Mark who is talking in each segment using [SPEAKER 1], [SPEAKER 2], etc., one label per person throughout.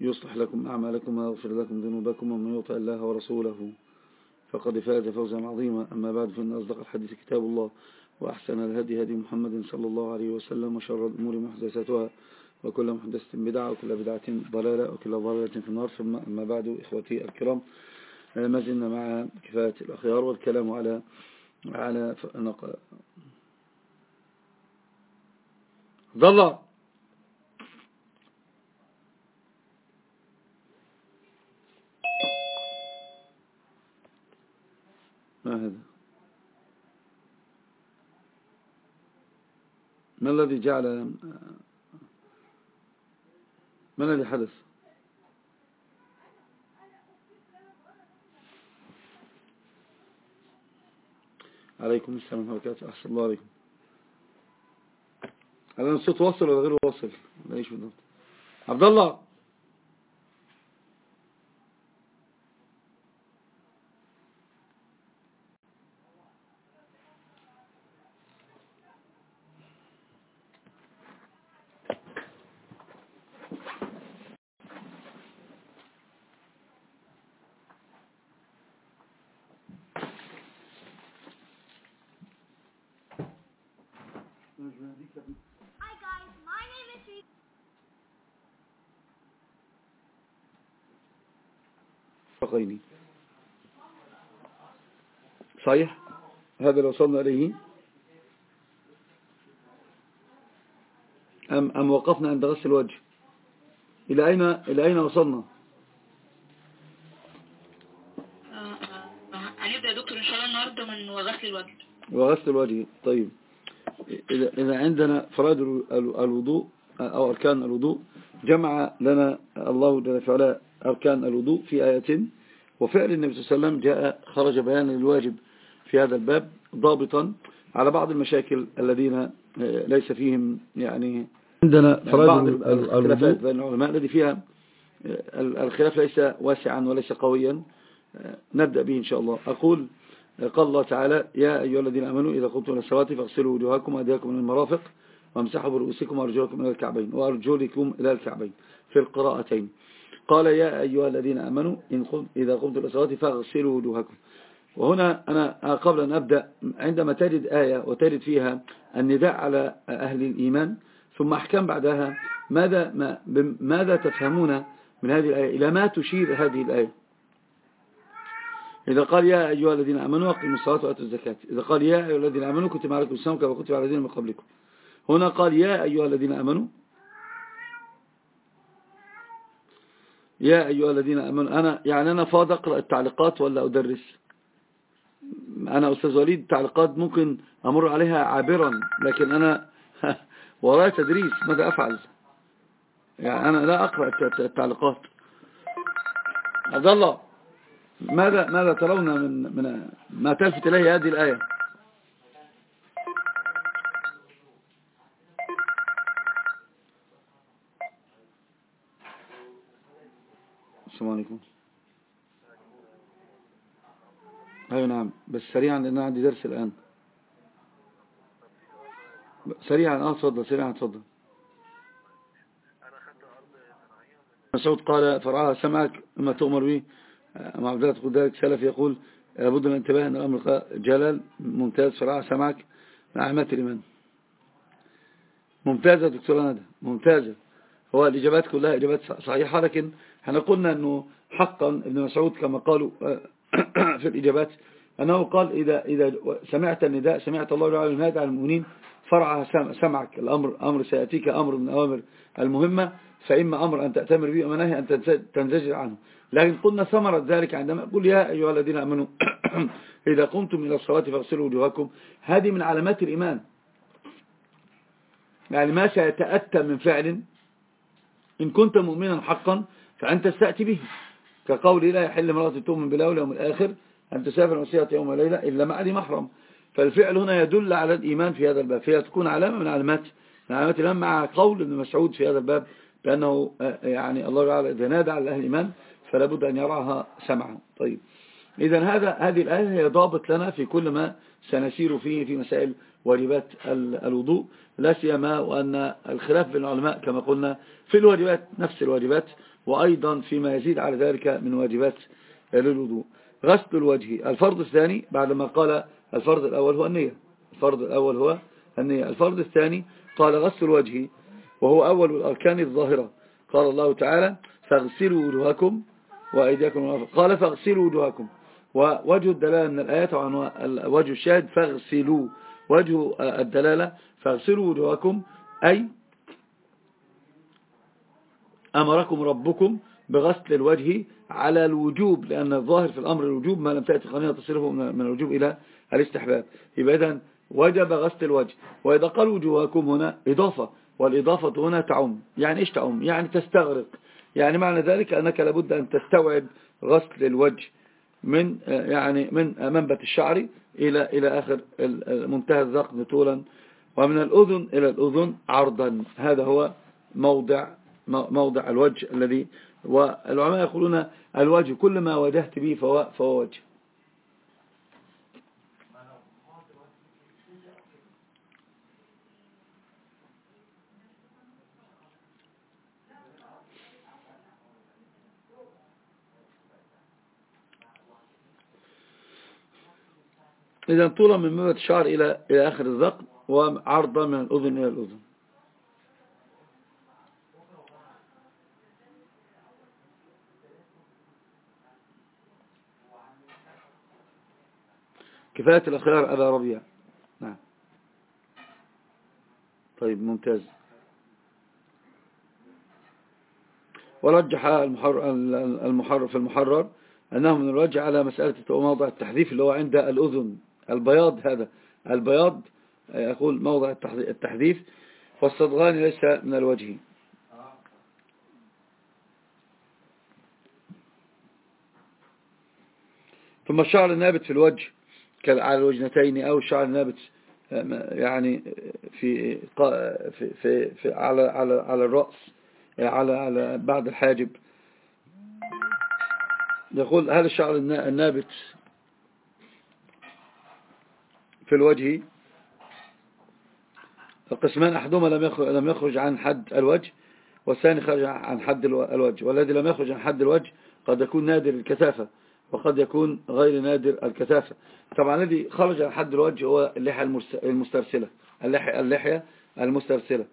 [SPEAKER 1] يصلح لكم أعمالكم ويغفر لكم ذنوبكم ومن يطع الله ورسوله فقد فاز فوزا عظيما. أما بعد فإن أصدق الحديث كتاب الله وأحسن الهدي هدي محمد صلى الله عليه وسلم وشر الأمور محدثاتها وكل محدثة بدعة وكل بدعة ضلالة وكل ضلالة في النار. ثم أما بعد إخوتي الكرام ما زلنا مع كفاية الأخيار والكلام على على ظل ما هذا؟ ما الذي جعل ما الذي حدث؟ عليكم السلام وبركاته. أحسن الله عليكم. هل الصوت واصل ولا غير واصل؟ لا بالضبط عبد الله. الفقين صحيح؟ هذا لو وصلنا إليه. أم, أم وقفنا عند غسل الوجه. إلى أين, إلى أين وصلنا؟
[SPEAKER 2] هنبدأ يا دكتور إن شاء الله النهاردة من وغسل الوجه.
[SPEAKER 1] وغسل الوجه. طيب. إذا, إذا عندنا فرائض الوضوء أو أركان الوضوء جمع لنا الله جل وعلا أركان الوضوء في آية وفعل النبي صلى الله عليه وسلم جاء خرج بيانا للواجب في هذا الباب ضابطا على بعض المشاكل الذين آه، ليس فيهم يعني عندنا بعض الخلافات بين العلماء الذي فيها آه، الخلاف ليس واسعا وليس قويا آه، نبدأ به إن شاء الله. أقول قال الله تعالى يا أيها الذين أمنوا إذا قمتم إلى الصلاة فاغسلوا وجوهكم وأيديكم من المرافق وامسحوا برؤوسكم وأرجلكم إلى الكعبين وأرجلكم إلى الكعبين في القراءتين. قال يا أيها الذين أمنوا إن إذا قمتم إلى الصلاة فاغسلوا وجوهكم. وهنا أنا قبل أن أبدأ عندما تجد آية وتجد فيها النداء على أهل الإيمان ثم أحكام بعدها ماذا, ما ماذا تفهمون من هذه الآية إلى ما تشير هذه الآية؟ إذا قال يا أيها الذين أمنوا أقيموا الصلاة وآتوا الزكاة. إذا قال يا أيها الذين أمنوا كتب عليكم السلام كما كتب على الذين من قبلكم. هنا قال يا أيها الذين أمنوا. يا أيها الذين أمنوا. أنا يعني أنا فاض أقرأ التعليقات ولا أدرس؟ أنا أستاذ وليد التعليقات ممكن أمر عليها عابرا لكن أنا وراي تدريس ماذا أفعل؟ يعني أنا لا أقرأ التعليقات. عبد الله. ماذا ماذا ترون من من ما تلفت إليه هذه الآية؟ السلام عليكم. أيوه نعم بس سريعا لأن عندي درس الآن. سريعا آه تفضل سريعا تفضل. مسعود قال فرعها سمعك ما تؤمر به. مع عبد الله سلف يقول لابد من الانتباه أن الأمر جلال ممتاز فرعها سمعك. مع عمات الإيمان. ممتازة دكتور ندى ممتازة. هو الإجابات كلها إجابات صحيحة لكن إحنا قلنا أنه حقا ابن مسعود كما قالوا في الإجابات أنه قال إذا, إذا سمعت النداء سمعت الله تعالى ينادي على المؤمنين فرع سمعك. الأمر أمر سيأتيك أمر من أوامر المهمة. فإما أمر أن تأتمر به وما أن تنزجر عنه. لكن قلنا ثمرة ذلك عندما قل يا أيها الذين أمنوا إذا قمتم إلى الصلاة فاغسلوا وجوهكم. هذه من علامات الإيمان. يعني ما سيتأتى من فعل. إن كنت مؤمنا حقا فأنت استأتي به. كقول لا يحل امرأة تؤمن بالله واليوم الآخر أن تسافر مسيرة يوم وليلة إلا مع ذي محرم فالفعل هنا يدل على الإيمان في هذا الباب. فهي تكون علامة من علامات من علامات الإيمان مع قول ابن مسعود في هذا الباب. بأنه آه، يعني الله تعالى إذا نادى على أهل الإيمان فلا بد أن يراها سمعا. طيب. إذا هذا هذه الآية هي ضابط لنا في كل ما سنسير فيه في مسائل واجبات الوضوء لا سيما وأن الخلاف بين العلماء كما قلنا في الواجبات نفس الواجبات وأيضا فيما يزيد على ذلك من واجبات للوضوء. غسل الوجه. الفرض الثاني بعدما قال الفرض الأول هو النية. الفرض الأول هو النية. الفرض الثاني قال غسل الوجه. وهو أول الأركان الظاهرة. قال الله تعالى فاغسلوا وجوهكم وأيديكم قال فاغسلوا وجوهكم. ووجه الدلالة من الآيات وجه الشاهد فاغسلوا. وجه الدلالة فاغسلوا وجوهكم أي أمركم ربكم بغسل الوجه على الوجوب لأن الظاهر في الأمر الوجوب ما لم تأتي قنينة تصرفه من الوجوب إلى الاستحباب. يبقى إذن وجب غسل الوجه. وإذا قال وجوهكم هنا إضافة. والإضافة هنا تعم. يعني إيش تعم؟ يعني تستغرق. يعني معنى ذلك أنك لابد أن تستوعب غسل الوجه من يعني من منبت الشعر إلى إلى آخر منتهى الذقن طولا ومن الأذن إلى الأذن عرضا. هذا هو موضع موضع الوجه الذي والعلماء يقولون الوجه كل ما وجهت به فهو, فهو وجه. إذا طولا من مبت الشعر إلى إلى آخر الذقن وعرضا من الأذن إلى الأذن. كفاية الأخيار أبا ربيع. نعم. طيب ممتاز. ورجح المحرر في المحرر أنه من الرجع على مسألة موضع التحذيف اللي هو عند الأذن. البياض هذا. البياض يقول موضع التحذيف. والصدغان ليس من الوجه. ثم الشعر النابت في الوجه على الوجنتين أو الشعر النابت يعني في في في, في على على على الرأس على على بعد الحاجب. يقول هذا الشعر النابت في الوجه. القسمان أحدهما لم يخرج عن حد الوجه والثاني خرج عن حد الوجه. والذي لم يخرج عن حد الوجه قد يكون نادر الكثافة وقد يكون غير نادر الكثافة. طبعا الذي خرج عن حد الوجه هو اللحية المسترسلة اللحية, اللحية المسترسلة.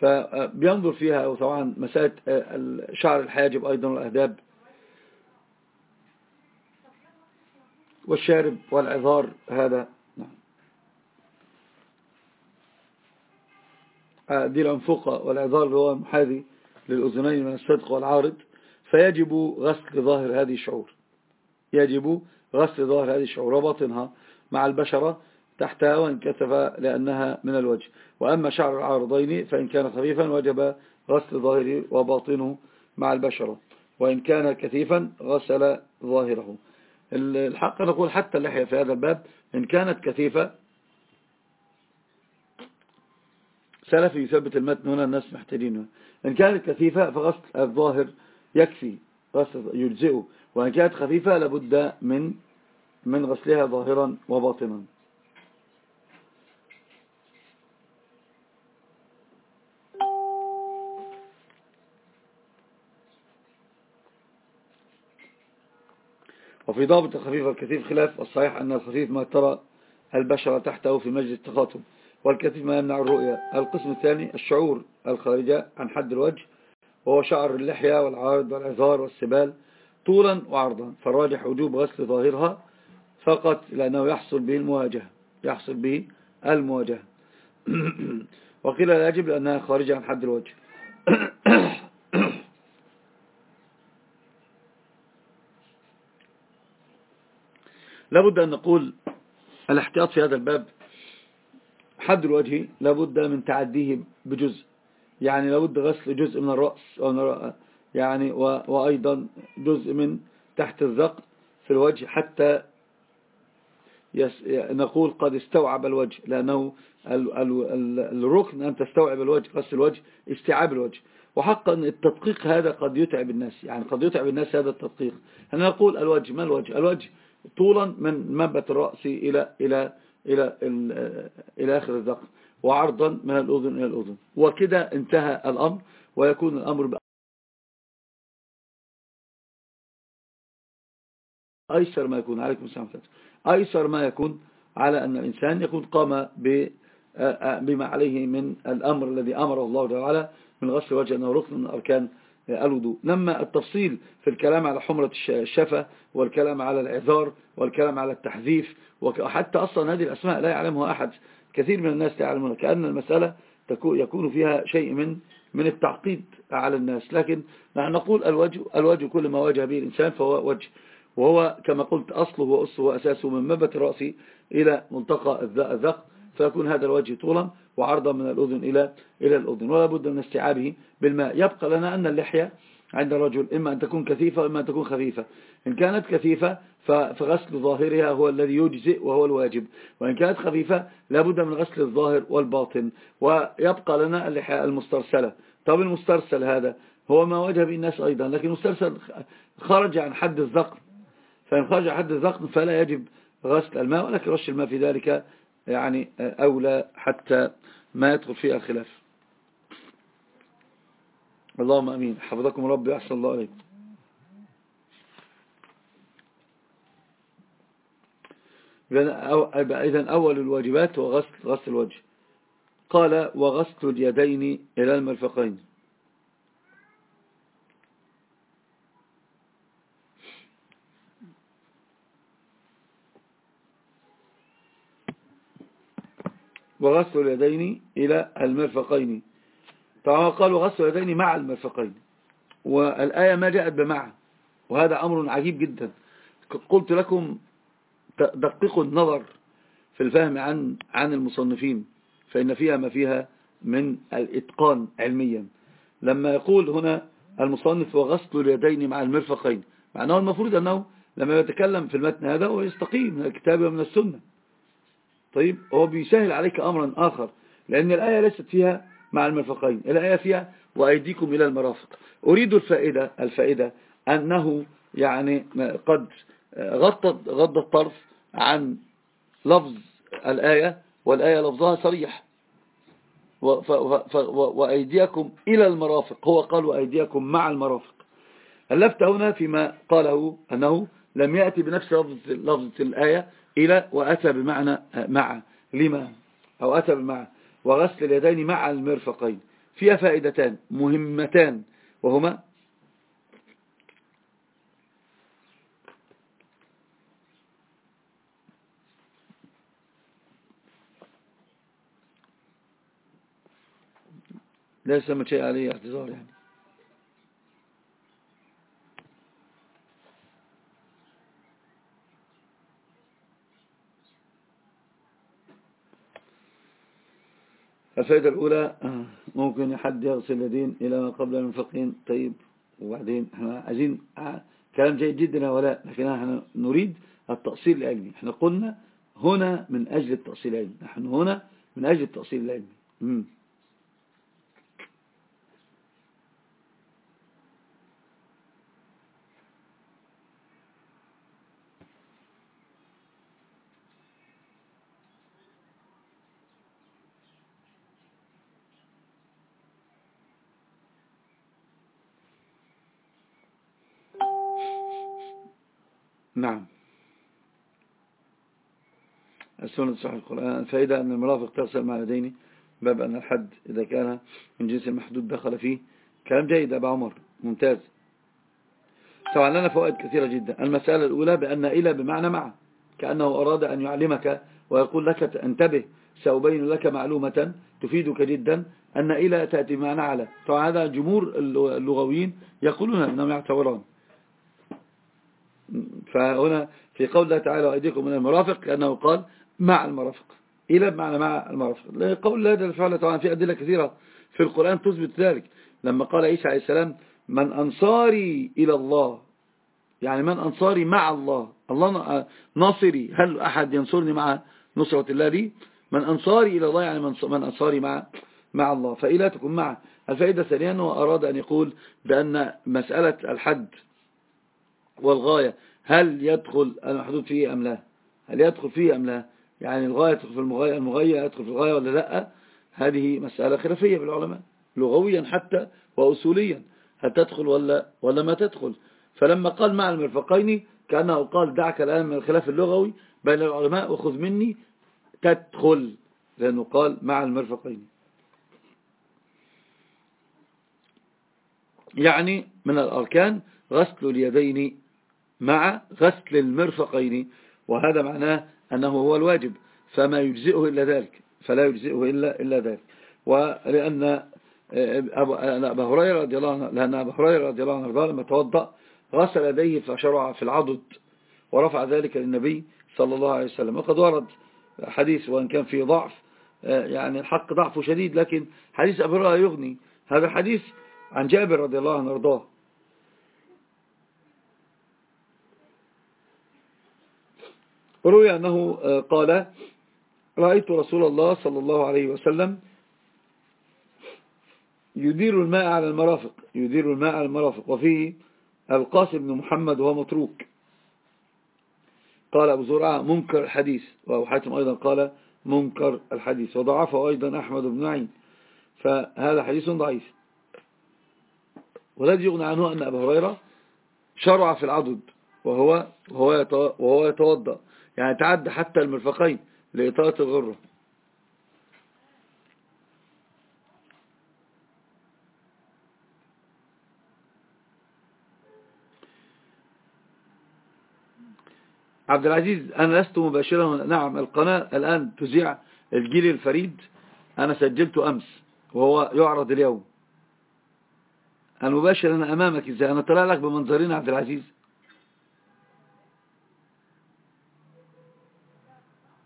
[SPEAKER 1] فبينظر فيها وطبعا مسألة شعر الحاجب أيضا والأهداب. والشارب والعذار هذا دي الأنفقة والعذار اللي هو محاذي للأذنين من الصدق والعارض فيجب غسل ظاهر هذه الشعور. يجب غسل ظاهر هذه الشعور وباطنها مع البشرة تحتها وإن كتف لأنها من الوجه. وأما شعر العارضين فإن كان خفيفا وجب غسل ظاهره وباطنه مع البشرة. وإن كان كثيفا غسل ظاهره. الحق نقول حتى اللحية في هذا الباب إن كانت كثيفة سلفي يثبت المتن هنا الناس محتاجينه. إن كانت كثيفة فغسل الظاهر يكفي غسل يجزئه. وإن كانت خفيفة لابد من من غسلها ظاهرا وباطنا. وفي ضابط الخفيف والكثيف خلاف الصحيح أن الخفيف ما ترى البشرة تحته في مجلس التخاطب. والكثيف ما يمنع الرؤية. القسم الثاني الشعور الخارجة عن حد الوجه وهو شعر اللحية والعارض والعذار والسبال طولا وعرضا. فالراجح وجوب غسل ظاهرها فقط لأنه يحصل به المواجهة يحصل به المواجهة. وقيل لا يجب لأنها خارجة عن حد الوجه. لابد أن نقول الاحتياط في هذا الباب حد الوجه لابد من تعديه بجزء يعني لابد غسل جزء من الرأس يعني وأيضا جزء من تحت الذق في الوجه حتى نقول قد استوعب الوجه لأنه الركن أن تستوعب الوجه غسل الوجه استيعاب الوجه. وحقا التدقيق هذا قد يتعب الناس يعني قد يتعب الناس هذا التدقيق. أنا نقول الوجه ما الوجه؟ الوجه طولا من منبت الرأس إلى إلى إلى إلى آخر الذقن وعرضا من الأذن إلى الأذن. وكده انتهى الأمر ويكون الأمر أيسر ما يكون. عليكم السلام أيسر ما يكون على أن الإنسان يكون قام بما عليه من الأمر الذي أمره الله تعالى من غسل الوجه أنه ركن من أركان الوضوء. لما التفصيل في الكلام على حمرة الشفة والكلام على العذار والكلام على التحذيف وحتى أصلا هذه الأسماء لا يعلمها أحد. كثير من الناس يعلمونها كأن المسألة يكون فيها شيء من من التعقيد على الناس. لكن نحن نقول الوجه, الوجه كل ما واجه به الإنسان فهو وجه. وهو كما قلت أصله وأصله وأساسه من مبت الرأس إلى ملتقى الذق. فيكون هذا الوجه طولا وعرضا من الأذن إلى إلى الأذن. ولا بد من استيعابه بالماء. يبقى لنا أن اللحية عند الرجل إما أن تكون كثيفة وإما أن تكون خفيفة. إن كانت كثيفة فغسل ظاهرها هو الذي يجزئ وهو الواجب. وإن كانت خفيفة لابد من غسل الظاهر والباطن. ويبقى لنا اللحية المسترسلة. طب المسترسل هذا هو ما وجه به الناس أيضا. لكن المسترسل خرج عن حد الذقن فإن خرج عن حد الذقن فلا يجب غسل الماء ولكن رش الماء في ذلك يعني أولى حتى ما يدخل فيها الخلاف اللهم أمين. حفظكم ربي أحسن الله عليكم إذن أول الواجبات هو غسل, غسل الوجه. قال وغسل اليدين إلى المرفقين. وغسل اليدين إلى المرفقين. طبعا قال وغسل اليدين مع المرفقين. والآية ما جاءت بمع وهذا أمر عجيب جدا. قلت لكم دققوا النظر في الفهم عن عن المصنفين فإن فيها ما فيها من الإتقان علميا. لما يقول هنا المصنف وغسل اليدين مع المرفقين معناه المفروض أنه لما يتكلم في المتن هذا هو يستقيم من الكتاب ومن السنة. طيب هو بيسهل عليك أمرا آخر لأن الآية ليست فيها مع المرفقين الآية فيها وأيديكم إلى المرافق. أريد الفائدة الفائدة أنه يعني قد غطت غض الطرف عن لفظ الآية والآية لفظها صريح. وأيديكم إلى المرافق هو قال وأيديكم مع المرافق. اللفت هنا فيما قاله أنه لم يأتي بنفس لفظة الآية إلى وأتى بمعنى مع لما؟ أو أتى بمعنى وغسل اليدين مع المرفقين. فيها فائدتان مهمتان وهما لا يسمى شيء عليه اعتذار يعني. الفائدة الأولى ممكن حد يغسل اليدين إلى ما قبل المنفقين. طيب وبعدين إحنا عايزين كلام جيد جدا ولا لكن إحنا نريد التأصيل العلمي. إحنا قلنا هنا من أجل التأصيل العلمي. نحن هنا من أجل التأصيل العلمي. نعم. السنة صحيح القرآن. الفائدة أن المرافق تغسل مع يدين باب أن الحد إذا كان من جنس المحدود دخل فيه. كلام جيد أبا عمر. ممتاز. طبعا لنا فوائد كثيرة جدا. المسألة الأولى بأن إلى بمعنى مع. كأنه أراد أن يعلمك ويقول لك انتبه. سأبين لك معلومة تفيدك جدا أن إلى تأتي بمعنى على طبعا هذا جمهور اللغويين يقولون أنهم يعتبرون. فهنا في قول الله تعالى وأيديكم من المرافق كأنه قال مع المرافق. إلى بمعنى مع المرافق. قول الله فعلا طبعا في أدلة كثيرة في القرآن تثبت ذلك. لما قال عيسى عليه السلام من أنصاري إلى الله. يعني من أنصاري مع الله. الله ناصري. هل أحد ينصرني مع نصرة الله دي؟ من أنصاري إلى الله يعني من أنصاري مع مع الله. فإلا تكون معه؟ الفائدة ثانيا أنه أراد أن يقول بأن مسألة الحد والغاية هل يدخل المحدود فيه أم لا؟ هل يدخل فيه أم لا؟ يعني الغاية تدخل في المغاية المغاية يدخل في الغاية ولا لا؟ هذه مسألة خلافية بالعلماء لغويا حتى وأصوليا هل تدخل ولا, ولا ما تدخل. فلما قال مع المرفقين كأنه قال دعك الآن من الخلاف اللغوي بين العلماء وخذ مني تدخل لأنه قال مع المرفقين. يعني من الأركان غسل اليدين مع غسل المرفقين وهذا معناه أنه هو الواجب فما يجزئه إلا ذلك فلا يجزئه إلا, إلا ذلك. ولأن أبا هريرة رضي الله عنه لأن أبا هريرة رضي الله عنه لما توضأ غسل يديه فشرع في العضد ورفع ذلك للنبي صلى الله عليه وسلم. وقد ورد حديث وإن كان فيه ضعف يعني الحق ضعفه شديد لكن حديث أبي هريرة يغني. هذا حديث عن جابر رضي الله عنه وارضاه روي أنه قال رأيت رسول الله صلى الله عليه وسلم يدير الماء على المرافق يدير الماء على المرافق وفيه القاسم بن محمد وهو متروك. قال أبو زرعة منكر الحديث وأبو حاتم أيضا قال منكر الحديث وضعفه أيضا أحمد بن معين فهذا حديث ضعيف. والذي يغنى عنه أن أبا هريرة شرع في العضد وهو وهو يتوضأ. يعني تعدى حتى المرفقين لإطالة الغرة. عبد العزيز أنا لست مباشرا نعم القناة الآن تذيع الجيل الفريد. أنا سجلته أمس وهو يعرض اليوم. المباشر أنا أمامك إزاي؟ أنا طلع لك بمنظرين عبد العزيز.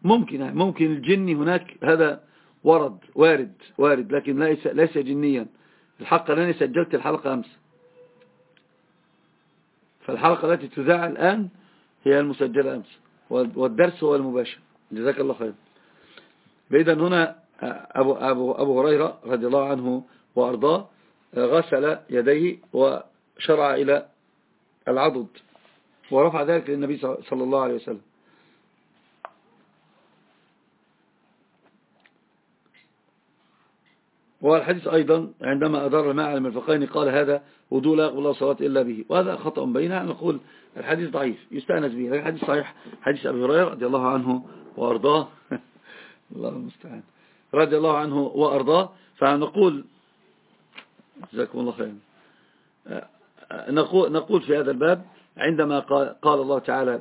[SPEAKER 1] ممكن ممكن الجني هناك هذا ورد وارد وارد لكن ليس ليس جنيا. الحق أنني سجلت الحلقة أمس. فالحلقة التي تذاع الآن هي المسجلة أمس والدرس هو المباشر. جزاك الله خير بإذا هنا أبو, أبو, أبو هريرة رضي الله عنه وأرضاه غسل يديه وشرع إلى العضد ورفع ذلك للنبي صلى الله عليه وسلم. والحديث أيضا عندما أدار الماء على المرفقين قال هذا وضوء لا يقبل الله صلاة إلا به. وهذا خطأ بيننا نقول الحديث ضعيف يستأنس به. الحديث صحيح. حديث أبي هريرة رضي الله عنه وأرضاه. الله المستعان. رضي الله عنه وأرضاه. فنقول جزاكم الله خيرا. نقول, نقول في هذا الباب عندما قال الله تعالى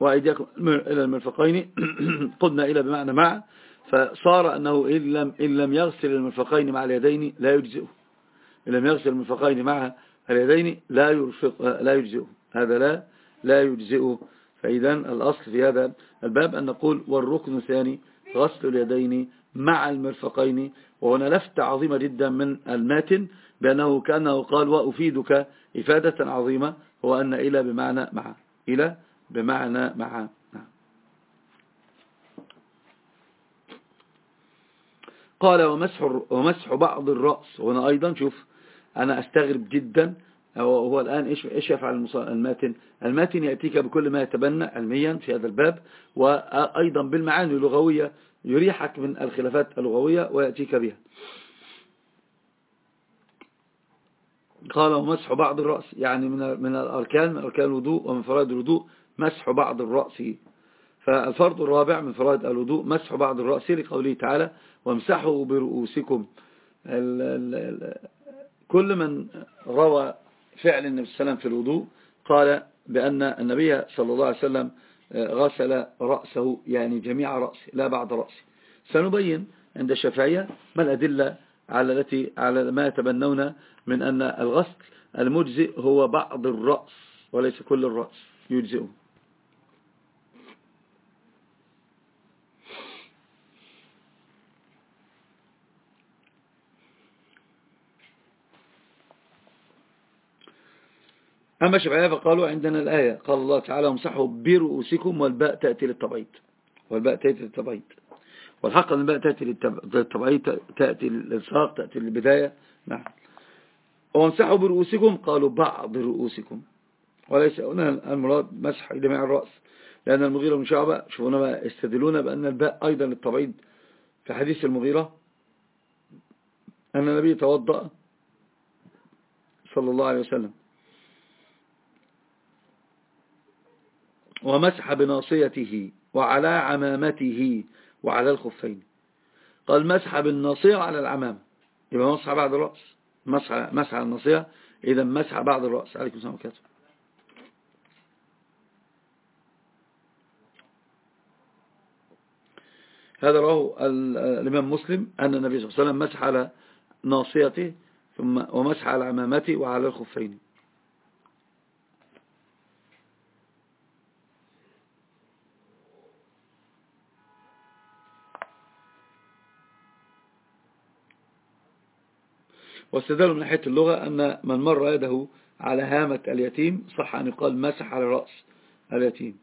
[SPEAKER 1] وأيديكم إلى المرفقين قلنا إلى بمعنى مع فصار أنه إن لم, إن لم يغسل المرفقين مع اليدين لا يجزئه. إن لم يغسل المرفقين مع اليدين لا يرفق لا يجزئه. هذا لا لا يجزئه. فإذا الأصل في هذا الباب أن نقول والركن الثاني غسل اليدين مع المرفقين وهنا لفتة عظيمة جدا من الماتن بأنه كأنه قال وأفيدك إفادة عظيمة هو أن إلى بمعنى مع إلى بمعنى مع. قال ومسح, ومسح بعض الرأس. وهنا أيضا شوف أنا أستغرب جدا هو الآن إيش, إيش يفعل الماتن؟ الماتن يأتيك بكل ما يتبنى علميا في هذا الباب وأيضا بالمعاني اللغوية يريحك من الخلافات اللغوية ويأتيك بها. قال ومسح بعض الرأس يعني من من الأركان من أركان الوضوء ومن فرائض الوضوء مسح بعض الرأس. فالفرض الرابع من فرائض الوضوء مسح بعض الرأس لقوله تعالى وامسحوا برؤوسكم. كل من روى فعل النبي صلى الله عليه وسلم في الوضوء قال بأن النبي صلى الله عليه وسلم غسل رأسه يعني جميع رأسه لا بعض رأسه. سنبين عند الشافعية ما الأدلة على التي على ما يتبنون من أن الغسل المجزئ هو بعض الرأس وليس كل الرأس يجزئه. أما شبعية فقالوا عندنا الآية قال الله تعالى امسحوا برؤوسكم والباء تأتي للتبعيد والباء تأتي للتبعيد والحق أن الباء تأتي للتبعيد تأتي للإلصاق تأتي للبداية. نعم. وامسحوا برؤوسكم قالوا بعض رؤوسكم. وليس هنا المراد مسح جميع الرأس لأن المغيرة من شعبة شوفونا بقى استدلون بأن الباء أيضا للتبعيد في حديث المغيرة أن النبي توضأ صلى الله عليه وسلم. ومسح بناصيته وعلى عمامته وعلى الخفين. قال مسح بالناصية على العمامة يبقى مسح بعد الرأس. مسح, مسح الناصية. إذا مسح بعد الرأس. عليكم السلام عليكم هذا رواه الإمام مسلم أن النبي صلى الله عليه وسلم مسح على ناصيته ثم ومسح على عمامته وعلى الخفين. واستدلوا من ناحية اللغة أن من مر يده على هامة اليتيم صح أن يقال مسح على رأس اليتيم.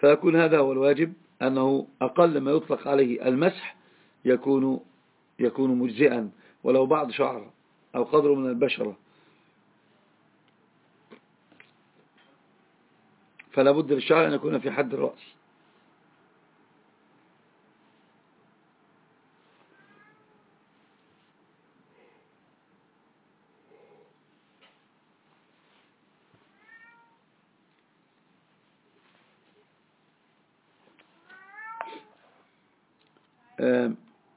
[SPEAKER 1] فيكون هذا هو الواجب أنه أقل ما يطلق عليه المسح يكون يكون مجزئا ولو بعض شعر أو قدر من البشرة. فلا بد للشعر أن يكون في حد الرأس.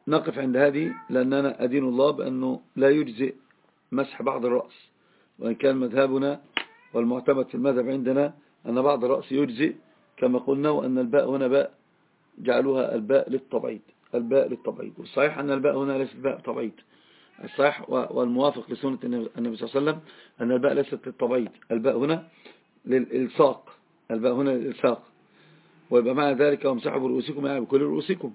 [SPEAKER 1] نقف عند هذه لأننا أدين الله بأنه لا يجزئ مسح بعض الرأس وإن كان مذهبنا والمعتمد في المذهب عندنا أن بعض الرأس يجزئ كما قلنا وأن الباء هنا باء جعلوها الباء للطبعيد الباء للطبعيد والصحيح أن الباء هنا ليست باء طبعيد الصحيح والموافق لسنة النبي صلى الله عليه وسلم أن الباء ليست للطبعيد الباء هنا للإلصاق الباء هنا للإلصاق. ويبقى معنى ذلك وامسحوا برؤوسكم يعني بكل رؤوسكم.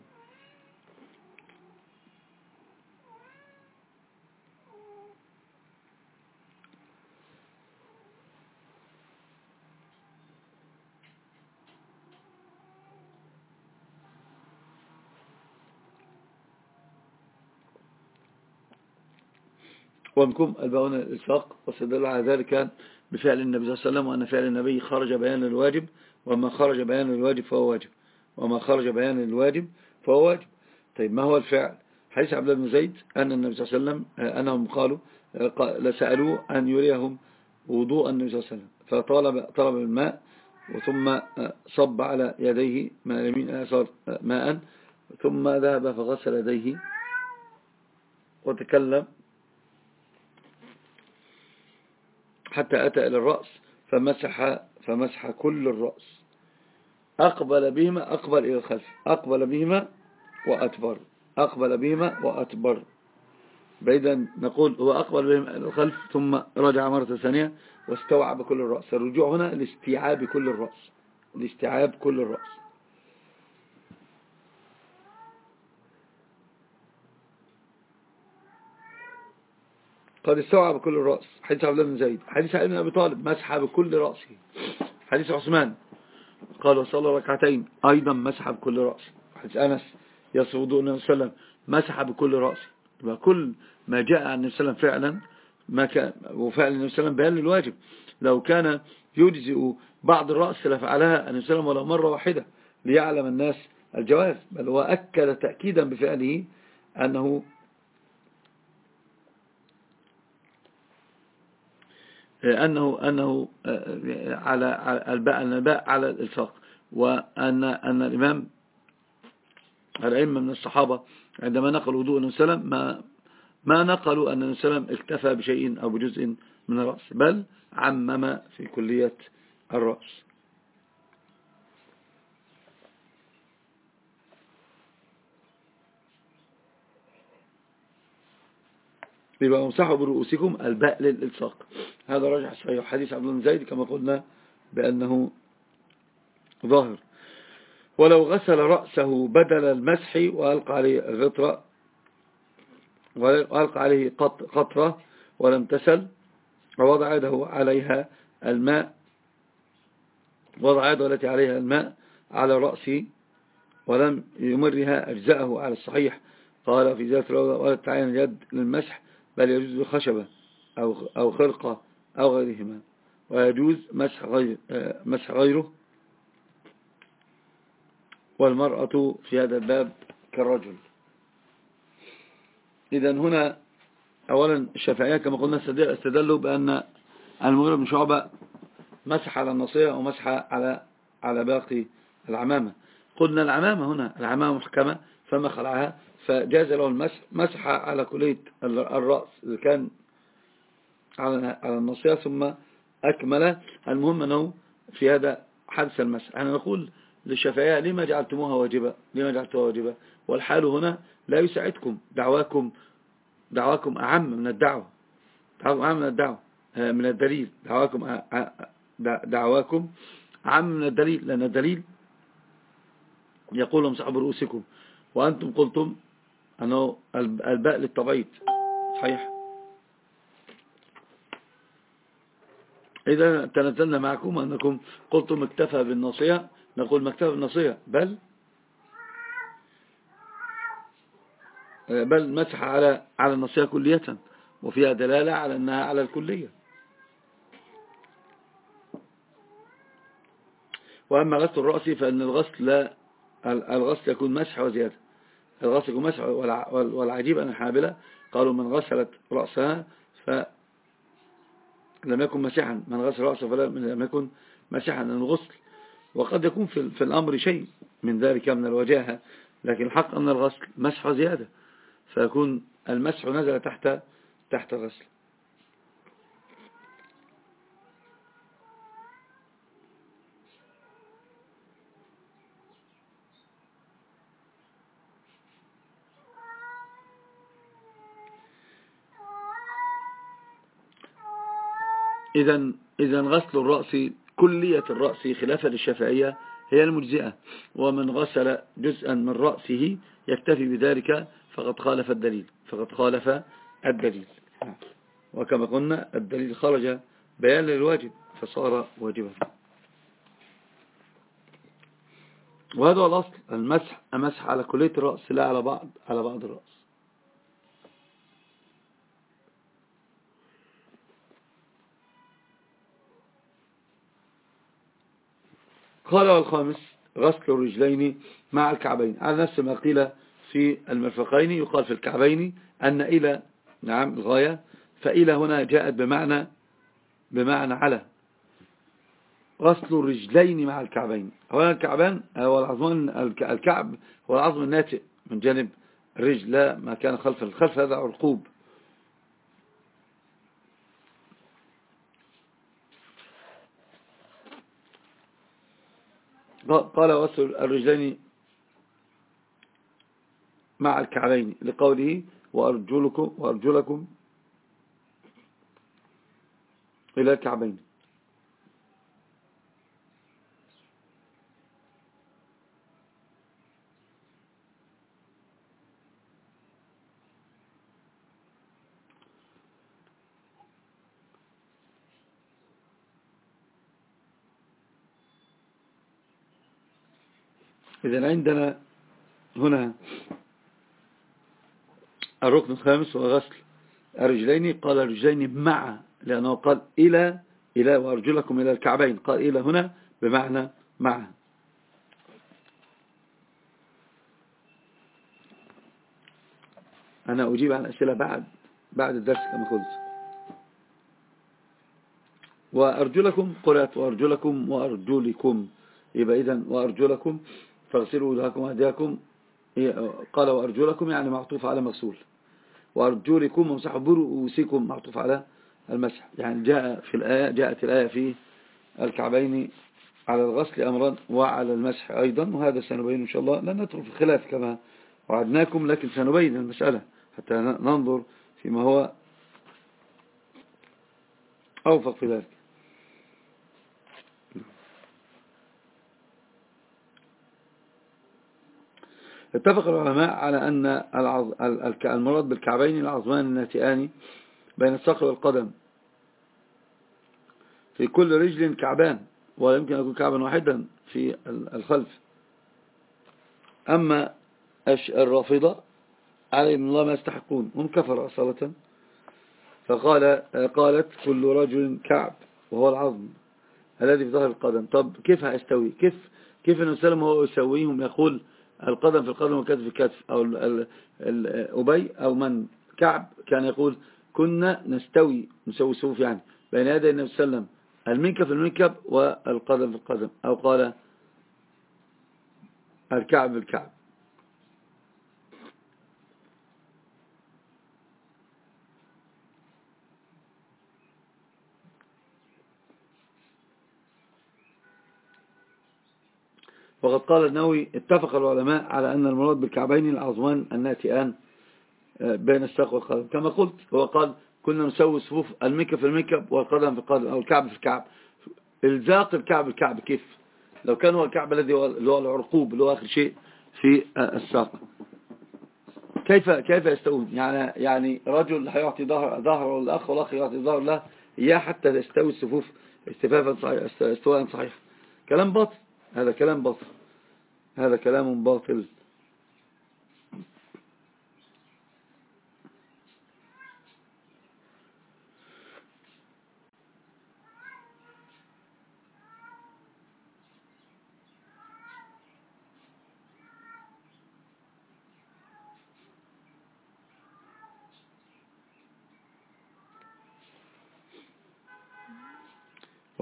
[SPEAKER 1] وانكم الباون الإساق واستدل على ذلك بفعل النبي صلى الله عليه وسلم وأن فعل النبي خرج بيان الواجب وما خرج بيان الواجب فهو واجب. وما خرج بيان الواجب فهو واجب. طيب ما هو الفعل؟ حيث عبد بن زيد أن النبي صلى الله عليه وسلم أنهم قالوا لسألوه أن يريهم وضوء النبي صلى الله عليه وسلم. فطلب طلب الماء وثم صب على يديه اليمين صار ماء ثم ذهب فغسل يديه وتكلم. حتى أتى إلى الرأس فمسح, فمسح كل الرأس. أقبل بهما أقبل إلى الخلف. أقبل بهما وأتبر أقبل بهما وأتبر بعيدا نقول هو أقبل بهما إلى الخلف ثم رجع مرة ثانية واستوعب كل الرأس. الرجوع هنا لاستيعاب كل الرأس. لاستيعاب كل الرأس. قد استوعب بكل الرأس. حديث عبد الله بن زيد. حديث علي بن أبي طالب مسح بكل رأسه. حديث عثمان. قال وصلى ركعتين. أيضا مسح بكل رأسه. حديث أنس يصف وضوء النبي صلى الله عليه وسلم. مسح بكل رأسه. يبقى كل ما جاء عن النبي صلى الله عليه وسلم فعلا ما كان وفعل النبي صلى الله عليه وسلم بيان للواجب. لو كان يجزئ بعض الرأس لفعلها النبي صلى الله عليه وسلم ولو مرة واحدة ليعلم الناس الجواز. بل هو أكد تأكيدا بفعله أنه أنه أنه آه، على الباء على الإلصاق وأن أن الإمام الأئمة من الصحابة عندما نقلوا وضوء النبي صلى الله عليه وسلم ما ما نقلوا أن النبي صلى الله عليه وسلم اكتفى بشيء أو بجزء من الرأس بل عمم في كلية الرأس. يبقى امسحوا برؤوسكم الباء للإلصاق. هذا رجع صحيح حديث عبد الله زيد كما قلنا بأنه ظاهر. ولو غسل رأسه بدل المسح وألقى عليه الغطرة وألقى عليه قطرة ولم تسل ووضع يده عليها الماء وضع يده التي عليها الماء على رأسه ولم يمرها أجزاءه على الصحيح. قال في ذات ولا تعين اليد للمسح بل يجوز خشبة أو, أو خرقة أو غيرهما. ويجوز مسح, غير مسح غيره. والمرأة في هذا الباب كالرجل. إذا هنا أولا الشافعية كما قلنا استدلوا بأن المغرب بن شعبة مسح على النصية ومسح على على باقي العمامة. قلنا العمامة هنا العمامة محكمة فما خلعها؟ فجاز له المسح مسح على كلية الرأس إذا كان على النصية ثم أكمل. المهم أنه في هذا حدث المسح. أنا نقول للشفاية لما جعلتموها واجبة؟ لما جعلتوها واجبة؟ والحال هنا لا يساعدكم. دعواكم دعواكم أعم من الدعوة. دعواكم أعم من الدعوة آه، من الدليل. دعواكم دعواكم أعم من الدليل لأن الدليل يقول امسحوا برؤوسكم وأنتم قلتم أنه الباء للتبعيد صحيح؟ إذا تنزلنا معكم أنكم قلتم اكتفى بالنصية نقول ما اكتفى بالنصية بل؟ بل مسح على على النصية كلية وفيها دلالة على أنها على الكلية. وأما غسل الرأس فإن الغسل لا الغسل يكون مسح وزيادة. الغسل مسح والعجيب أن الحابلة قالوا من غسلت رأسها فلم يكن مسحا من غسل رأسه فلم يكن مسحا الغسل. وقد يكون في, في الأمر شيء من ذلك من الوجاهة لكن الحق أن الغسل مسح وزيادة فيكون المسح نزل تحت تحت الغسل. إذا إذا غسل الرأس كلية الرأس خلافا للشافعية هي المجزئة. ومن غسل جزءا من رأسه يكتفي بذلك فقد خالف الدليل. فقد خالف الدليل. وكما قلنا الدليل خرج بيان للواجب فصار واجبا. وهذا هو الأصل المسح أمسح على كلية الرأس لا على بعض على بعض الرأس. قال والخامس غسل الرجلين مع الكعبين. على نفس ما قيل في المرفقين. يقال في الكعبين أن إلى نعم الغاية. فإلى هنا جاءت بمعنى بمعنى على. غسل الرجلين مع الكعبين. أولا الكعبان هو العظم الكعب هو العظم الناتئ من جانب الرجل لا ما كان خلف الخلف هذا عرقوب قال غسل الرجلين مع الكعبين لقوله وأرجلكم, وأرجلكم إلى الكعبين. إذن عندنا هنا الركن الخامس هو غسل الرجلين. قال الرجلين مع لأنه قال إلى إلى وأرجلكم إلى الكعبين. قال إلى هنا بمعنى مع. أنا أجيب عن أسئلة بعد بعد الدرس كما قلت. وأرجلكم قرأت وأرجلكم وأرجلكم. يبقى إذن وأرجلكم. فاغسلوا وجهكم وهديكم قال وأرجلكم يعني معطوف على مغسول. وأرجلكم ومسحوا برؤوسكم معطوف على المسح. يعني جاء في الآية جاءت الآية في الكعبين على الغسل أمرا وعلى المسح أيضا. وهذا سنبين إن شاء الله. لن ندخل في الخلاف كما وعدناكم لكن سنبين المسألة حتى ننظر فيما هو أوفق في ذلك. اتفق العلماء على أن المراد بالكعبين العظمان الناتئان بين الصقر والقدم. في كل رجل كعبان ولا يمكن أن يكون كعبا واحدا في الخلف. أما الرافضة عليهم الله ما يستحقون. هم كفر أصالة. فقال قالت كل رجل كعب وهو العظم الذي في ظهر القدم. طب كيف هيستوي؟ كيف كيف النبي صلى الله عليه وسلم هو يسويهم يقول القدم في القدم والكتف في الكتف أو أبي أو من؟ كعب كان يقول كنا نستوي نسوي صفوف يعني بين يدي النبي صلى الله عليه وسلم المنكب في المنكب والقدم في القدم أو قال الكعب بالكعب وقد قال النووي اتفق العلماء على أن المراد بالكعبين العظمان الناتئان آه، بين الساق والقدم. كما قلت هو قال كنا نسوي صفوف المكة في المكة والقدم في القدم أو الكعب في الكعب. الزاق الكعب الكعب كيف؟ لو كان هو الكعب الذي هو العرقوب اللي هو آخر شيء في آه، الساق. كيف كيف يستوون؟ يعني يعني رجل هيعطي ظهر ظهره للأخ والأخ يعطي ظهر له إياه حتى تستوي الصفوف استفافا استواء صحيح. كلام باطل. هذا كلام باطل. هذا كلام باطل.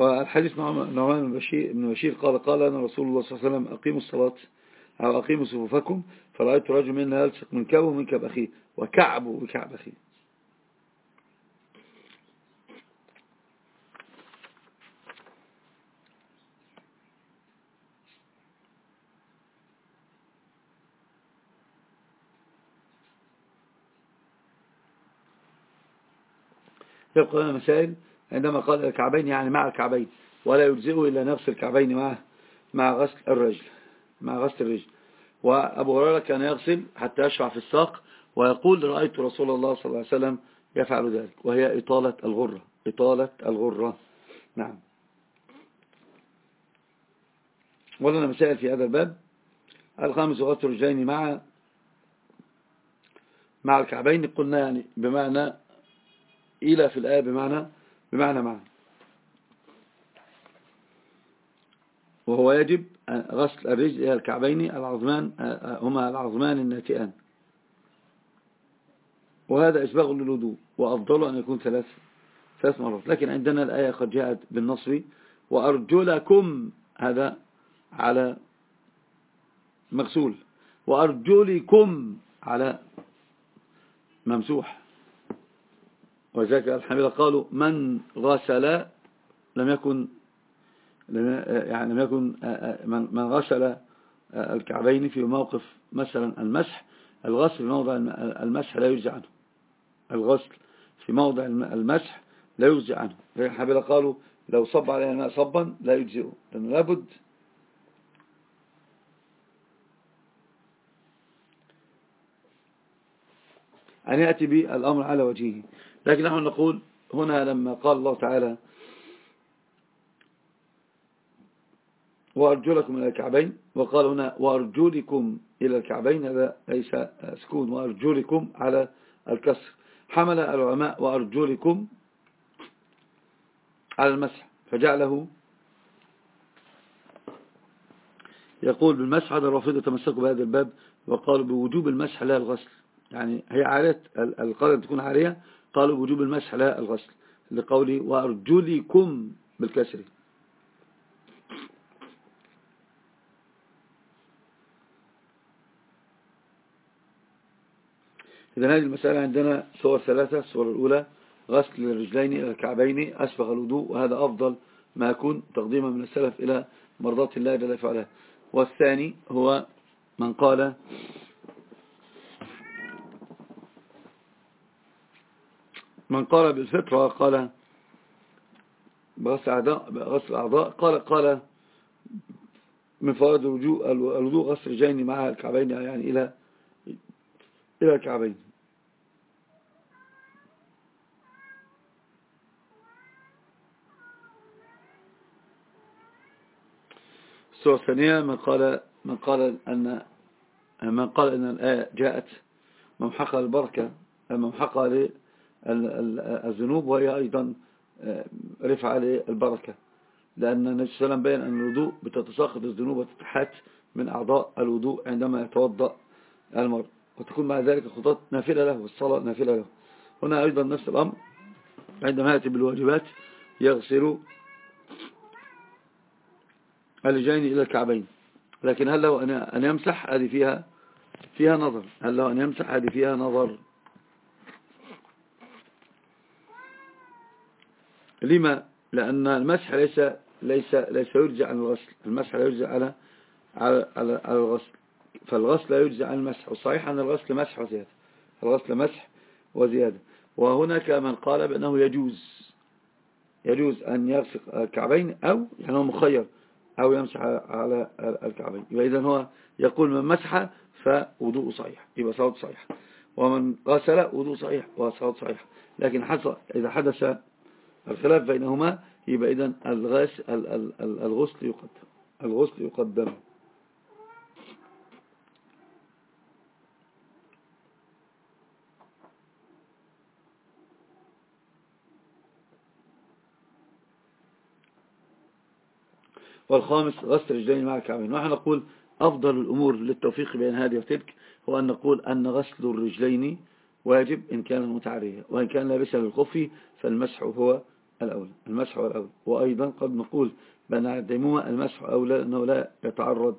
[SPEAKER 1] والحديث نعمان بن بشير, قال قال أنا رسول الله صلى الله عليه وسلم أقيموا الصلاة أو أقيموا صفوفكم فرأيت رجل منا يلصق من كعبه ومن كعب أخيه وكعبه بكعب أخيه. يبقى لنا مسائل. عندما قال الكعبين يعني مع الكعبين ولا يجزئه إلا نفس الكعبين مع مع غسل الرجل مع غسل الرجل. وأبو هريرة كان يغسل حتى يشفع في الساق ويقول رأيت رسول الله صلى الله عليه وسلم يفعل ذلك وهي إطالة الغرة إطالة الغرة. نعم. ولنا مسائل في هذا الباب. الخامس غسل الرجلين مع مع الكعبين. قلنا يعني بمعنى إلى في الآية بمعنى بمعنى معنى. وهو يجب غسل الرجل إلى الكعبين العظمان هما العظمان الناتئان. وهذا إسباغ للوضوء وأفضل أن يكون ثلاث ثلاث مرات. لكن عندنا الآية قد جاءت بالنصر وأرجلكم هذا على مغسول وأرجلكم على ممسوح. وذلك الحميلة قالوا من غسل لم يكن يعني لم يكن من غسل الكعبين في موقف مثلا المسح الغسل في موضع المسح لا يجزي عنه. الغسل في موضع المسح لا يجزي عنه. الحميلة قالوا لو صب عليها الماء صبا لا يجزئه. لأنه لابد أن يأتي بالأمر على وجهه. لكن نحن نقول هنا لما قال الله تعالى وأرجلكم إلى الكعبين وقال هنا وأرجلكم إلى الكعبين هذا ليس سكون وأرجلكم على الكسر. حمل العلماء وأرجلكم على المسح فجعله يقول بالمسح هذا الرافضة تمسكوا بهذا الباب وقالوا بوجوب المسح لا الغسل. يعني هي عارية القدم تكون عارية قالوا وجوب المسح لا الغسل لقوله وأرجلكم بالكسر. إذا هذه المسألة عندنا صور ثلاثة. الصورة الأولى غسل الرجلين إلى الكعبين أسبغ الوضوء وهذا أفضل ما يكون تقديما من السلف إلى مرضات الله جل فعلها والثاني هو من قال من قال بالفطرة قال بغسل الأعضاء. قال قال من فوائد الوضوء غسل الرجلين مع الكعبين يعني إلى إلى الكعبين. الصورة الثانية من قال من قال أن من قال أن الآية جاءت ممحقة للبركة ممحقة للذنوب وهي أيضا آه، رفع للبركة لأن النبي صلى الله عليه وسلم بين أن الوضوء بتتساقط الذنوب وتتحات من أعضاء الوضوء عندما يتوضأ المرء. وتكون مع ذلك خطط نافلة له والصلاة نافلة له. هنا أيضا نفس الأمر. عندما يأتي بالواجبات يغسل الرجلين إلى الكعبين. لكن هل له أن يمسح؟ هذه فيها فيها نظر. هل له أن يمسح؟ هذه فيها نظر. لما؟ لأن المسح ليس ليس ليس يرجع عن الغسل. المسح لا يرجع على على على الغسل. فالغسل لا يرجع عن المسح. وصحيح أن الغسل مسح وزيادة. الغسل مسح وزيادة. وهناك من قال بأنه يجوز يجوز أن يغسل الكعبين أو يعني هو مخير أو يمسح على الكعبين. يبقى هو يقول من مسح فوضوء صحيح. يبقى صوت صحيح ومن غسل وضوء صحيح وصوت صحيح لكن حصل إذا حدث الخلاف بينهما يبقى إذن الغسل يقدم. الغسل يقدم. والخامس غسل الرجلين مع الكعبين. ونحن نقول أفضل الأمور للتوفيق بين هذه وتلك هو أن نقول أن غسل الرجلين واجب إن كان متعرية وإن كان لابسا للخف فالمسح هو الأولى المسح الأولى وأيضا قد نقول بأن الدموع المسح أولى أنه لا يتعرض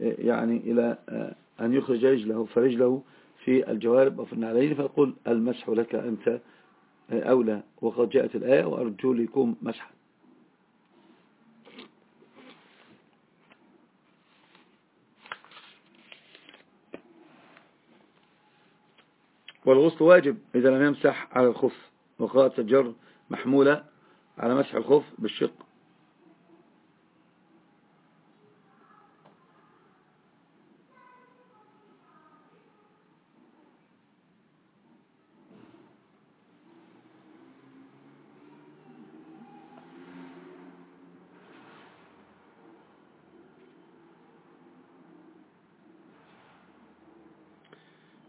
[SPEAKER 1] يعني إلى أن يخرج رجله فرجله في الجوارب أو في النعلين فيقول المسح لك أنت أولى. وقد جاءت الآية وأرجو لكم مسحا. والغسل واجب إذا لم يمسح على الخف وقالت الجر محمولة على مسح الخف بالشق.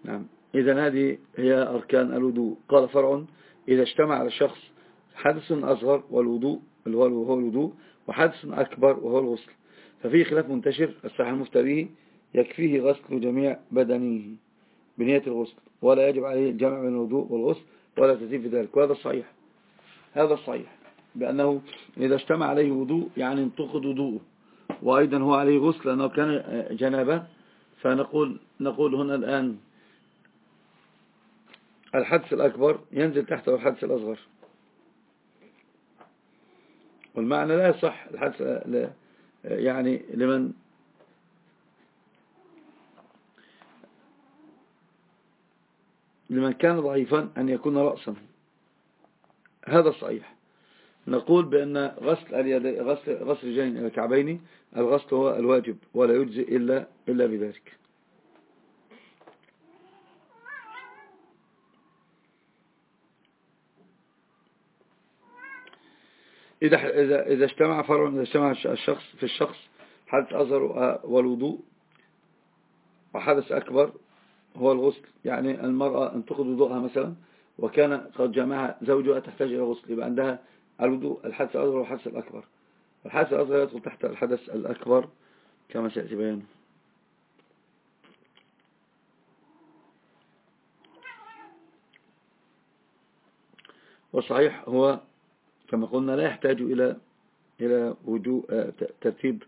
[SPEAKER 1] نعم. إذا هذه هي أركان الوضوء. قال فرع إذا اجتمع على الشخص حدث أصغر والوضوء اللي هو الوضوء وحدث أكبر وهو الغسل. ففي خلاف منتشر الصحيح المفتريه يكفيه غسل جميع بدنه بنية الغسل ولا يجب عليه الجمع بين الوضوء والغسل ولا تزيد في ذلك وهذا الصحيح هذا الصحيح بأنه إذا اجتمع عليه وضوء يعني انتقد وضوءه وأيضا هو عليه غسل لأنه كان جنابة. فنقول نقول هنا الآن الحدث الأكبر ينزل تحته الحدث الأصغر. والمعنى لا يصح. يعني لمن؟ لمن كان ضعيفا أن يكون رأسا. هذا صحيح. نقول بأن غسل اليد غسل غسل الجين الكعبين الغسل هو الواجب ولا يجزئ إلا إلا بذلك. إذا إذا إذا اجتمع فرع إذا اجتمع الشخص في الشخص حدث أصغر والوضوء وحدث أكبر هو الغسل يعني المرأة انتقد وضوءها مثلا وكان قد جمعها زوجها تحتاج إلى غسل يبقى عندها الوضوء الحدث الأصغر والحدث الأكبر. الحدث الأصغر يدخل تحت الحدث الأكبر كما سيأتي بيانه. وصحيح هو كما قلنا لا يحتاج إلى إلى وجوء آه، ترتيب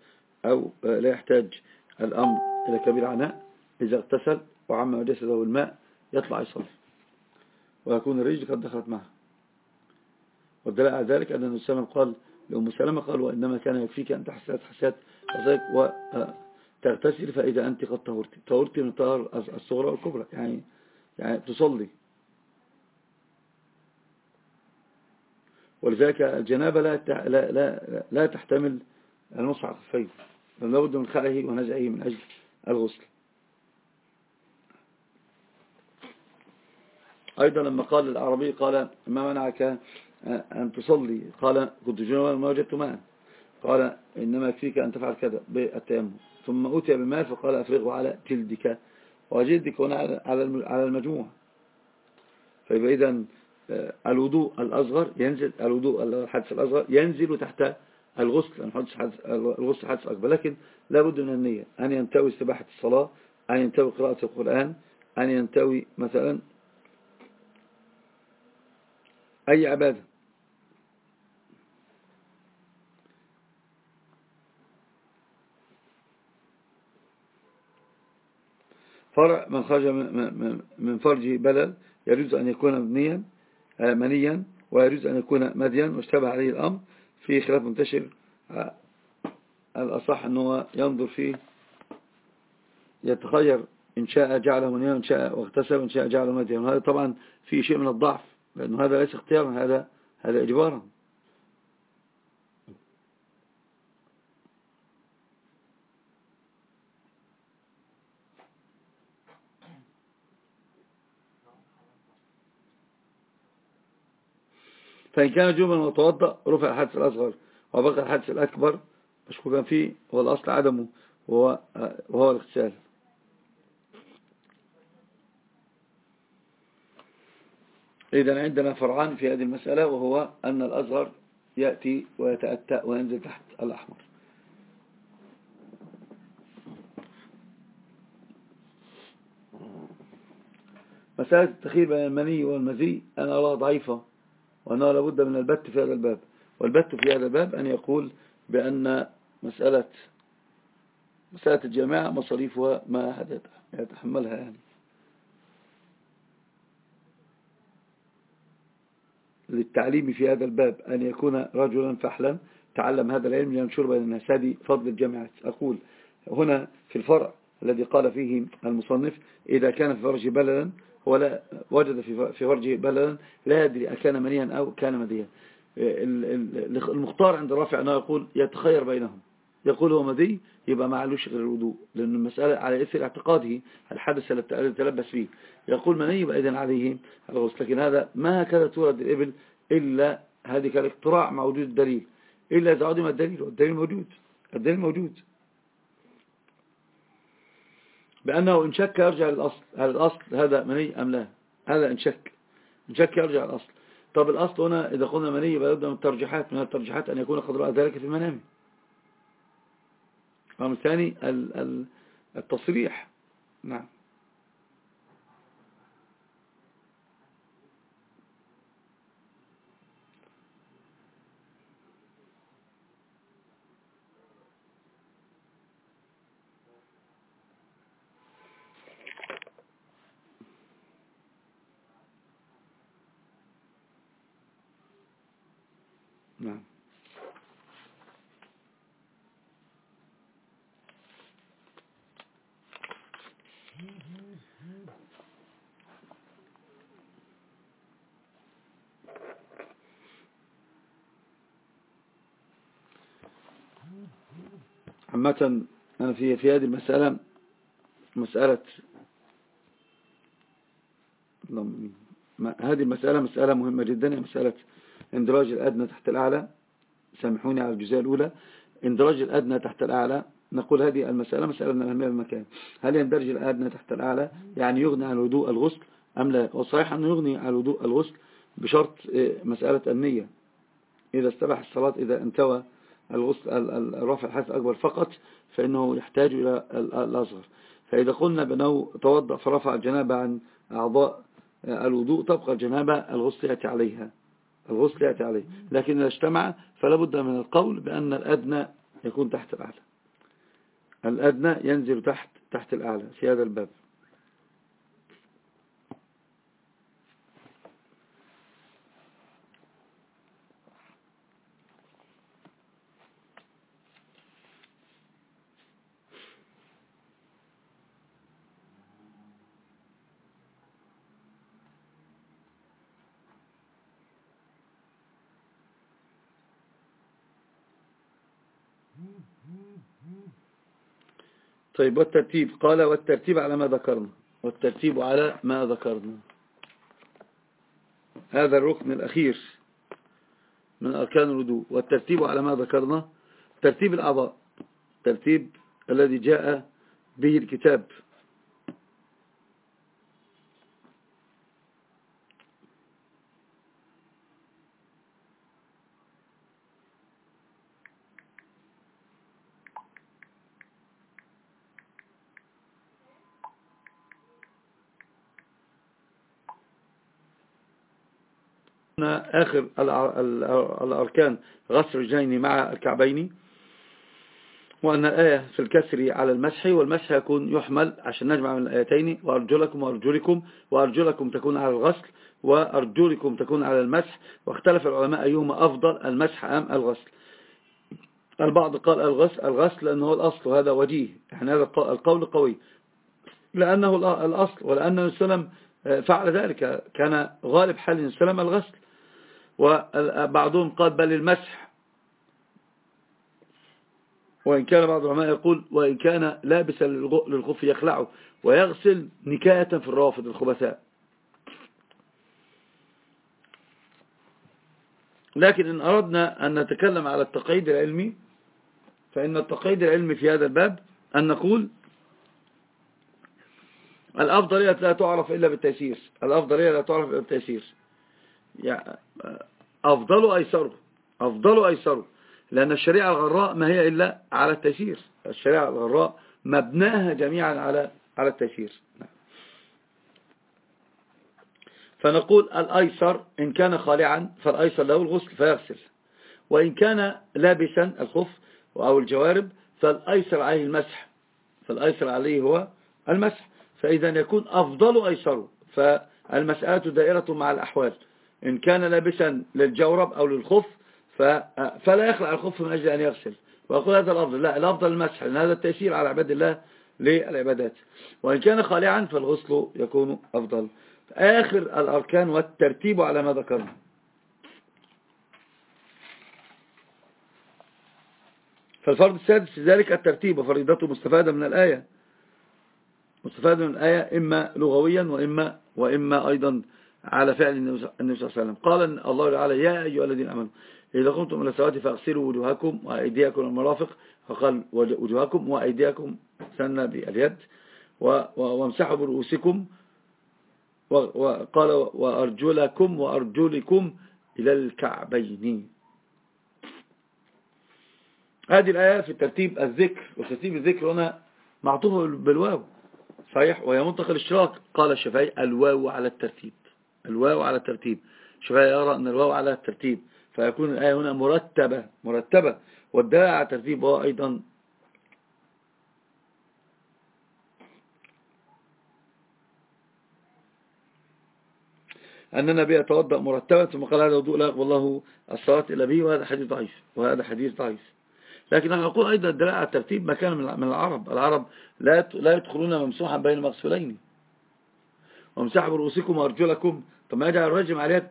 [SPEAKER 1] أو آه، لا يحتاج الأمر إلى كبير عناء. إذا اغتسل وعم جسده الماء يطلع يصلي ويكون الرجل قد دخلت معه. والدلاء على ذلك أن النبي صلى الله عليه وسلم قال لأم سلمة قال وإنما كان يكفيك أن تحسات حسات وتغتسل آه، فإذا أنت قد طهرت. طهرت من طهر الصغرى والكبرى يعني يعني تصلي. ولذلك الجنابة لا لا لا, لا تحتمل المصع الخفين بل لابد من خلعه ونزعه من أجل الغسل. أيضا لما قال العربي قال ما منعك أن تصلي؟ قال كنت جنوبا ما وجدت ماء قال إنما يكفيك أن تفعل كذا بالتيمم. ثم أتي بالماء فقال أفرغه على جلدك وجلدك هنا على المجموع. آه، الوضوء الأصغر ينزل الوضوء الحدث الأصغر ينزل تحت الغسل الغسل حدث أكبر. لكن لابد من النية أن ينتوي استباحة الصلاة أن ينتوي قراءة القرآن أن ينتوي مثلا أي عبادة. فرع من خرج من فرجه بلل يجوز أن يكون مبنيا منيا ويجوز أن يكون مديا واشتبه عليه الأمر. في خلاف منتشر الأصح أنه ينظر فيه يتخير إن شاء جعله منيا وإن شاء واغتسل وإن شاء جعله مديا. وهذا طبعا فيه شيء من الضعف لأنه هذا ليس اختيارا هذا هذا إجبارا فإن كان جوبا وتوضأ رفع الحدث الأصغر وبقى الحدث الأكبر مشكوكا فيه هو الأصل عدمه وهو, وهو الاغتسال. إذا عندنا فرعان في هذه المسألة وهو أن الأصغر يأتي ويتأتأ وينزل تحت الأحمر. مسألة التخير بين المني والمزي أنا أراها ضعيفة. وأنه لابد من البت في هذا الباب. والبت في هذا الباب أن يقول بأن مسألة مسألة الجامعة مصاريفها ما أحد يتحملها يعني. للتعليم في هذا الباب أن يكون رجلا فحلا. تعلم هذا العلم ينشر بين الناس هذه فضل الجامعات أقول هنا في الفرع الذي قال فيه المصنف إذا كان في فرج بللا هو لا وجد في فرجه بللا لا يدري أكان منيا أو كان مديا المختار عند الرافع أنه يقول يتخير بينهم. يقول هو مدي يبقى ما علوش غير الوضوء. لأن المسألة على إثر اعتقاده الحدث الذي تلبس فيه. يقول مني يبقى إذن عليه؟ الغسل لكن هذا ما هكذا تورد الإبل إلا هذه كالاقتراع مع وجود الدليل. إلا إذا عدم الدليل والدليل موجود. الدليل موجود. بأنه إن شك يرجع للأصل. هل الأصل هذا مني أم لا؟ هذا إن شك. إن شك يرجع للأصل. طب الأصل هنا إذا قلنا مني يبقى من الترجيحات. من الترجيحات أن يكون قد رأى ذلك في المنام الأمر الثاني؟ التصريح. نعم. نعم. عامة أنا في في هذه المسألة مسألة هذه المسألة مسألة مهمة جدا هي مسألة إندراج الأدنى تحت الأعلى. سامحوني على الجزئية الأولى. إندراج الأدنى تحت الأعلى. نقول هذه المسألة مسألة من الأهمية بالمكان هل يندرج الأدنى تحت الأعلى؟ يعني يغني عن الوضوء الغسل أم لا؟ وصحيح أنه يغني عن الوضوء الغسل بشرط إيه، مسألة النية. إذا استبح الصلاة إذا انتوى الغسل الرفع الحدث الأكبر فقط فإنه يحتاج إلى الأصغر. فإذا قلنا بأنه توضأ فرفع الجنابة عن أعضاء الوضوء تبقى الجنابة الغسل يأتي عليها. الغسل يأتي عليه. لكن إذا اجتمع فلا بد من القول بأن الأدنى يكون تحت الأعلى. الأدنى ينزل تحت تحت الأعلى في هذا الباب. طيب والترتيب. قال والترتيب على ما ذكرنا. والترتيب على ما ذكرنا. هذا الركن الأخير من أركان الوضوء. والترتيب على ما ذكرنا. ترتيب الأعضاء. ترتيب الذي جاء به الكتاب. آخر الأركان غسل الرجلين مع الكعبين وأن الآية في الكسر على المسح والمسح يكون يحمل عشان نجمع من الآيتين وأرجلكم وأرجلكم وأرجلكم تكون على الغسل وأرجلكم تكون على المسح واختلف العلماء أيهما أفضل المسح أم الغسل. البعض قال الغسل, الغسل لأنه هو الأصل وهذا وجيه يعني هذا القول قوي. لأنه الأصل ولأن السلام فعل ذلك كان غالب حال السلام الغسل. وبعضهم قال بل المسح. وإن كان بعض العلماء يقول وإن كان لابسا للخف يخلعه ويغسل نكاية في الرافض الخبثاء. لكن إن أردنا أن نتكلم على التقييد العلمي فإن التقييد العلمي في هذا الباب أن نقول الأفضلية لا تعرف إلا بالتيسير. الأفضلية لا تعرف إلا بالتيسير. أفضل أيسره أفضل أيسره لأن الشريعة الغراء ما هي إلا على التيسير. الشريعة الغراء مبناها جميعا على على التيسير. فنقول الأيسر إن كان خالعا فالأيسر له الغسل فيغسل وإن كان لابسا الخف أو الجوارب فالأيسر عليه المسح فالأيسر عليه هو المسح. فإذا يكون أفضل أيسره فالمسألة دائرة مع الأحوال. إن كان لابسا للجورب أو للخف فلا يخلع الخف من أجل أن يغسل. وأقول هذا الأفضل. لا الأفضل المسح لأن هذا التيسير على عباد الله للعبادات. وإن كان خالعا فالغسل يكون أفضل. آخر الأركان والترتيب على ما ذكرنا. فالفرض السادس ذلك الترتيب وفريضته مستفادة من الآية. مستفادة من الآية إما لغويا وإما, وإما أيضا على فعل النبي صلى الله عليه وسلم. قال الله تعالى يا أيها الذين أمنوا إذا قمتم إلى الصلاة فاغسلوا وجوهكم وأيديكم المرافق فقال وجوهكم وأيديكم سنة باليد وامسحوا برؤوسكم وقال وأرجلكم وأرجلكم إلى الكعبين. هذه الآية في الترتيب الذكر وترتيب الذكر هنا معطوفة بالواو صحيح؟ وهي منطق الاشتراك. قال الشافعي الواو على الترتيب. الواو على الترتيب. الشافعي يرى أن الواو على الترتيب. فيكون الآية هنا مرتبة مرتبة. والدلالة على الترتيب هو أيضا أن النبي يتوضأ مرتبا ثم قال هذا وضوء لا يقبل الله الصلاة إلا به وهذا حديث ضعيف وهذا حديث ضعيف. لكن أنا أقول أيضا الدلالة على الترتيب ما كان من العرب. العرب لا لا يدخلون ممسوحا بين مغسولين. وامسحوا برؤوسكم وأرجلكم. ثم يجعل الرجم على اليد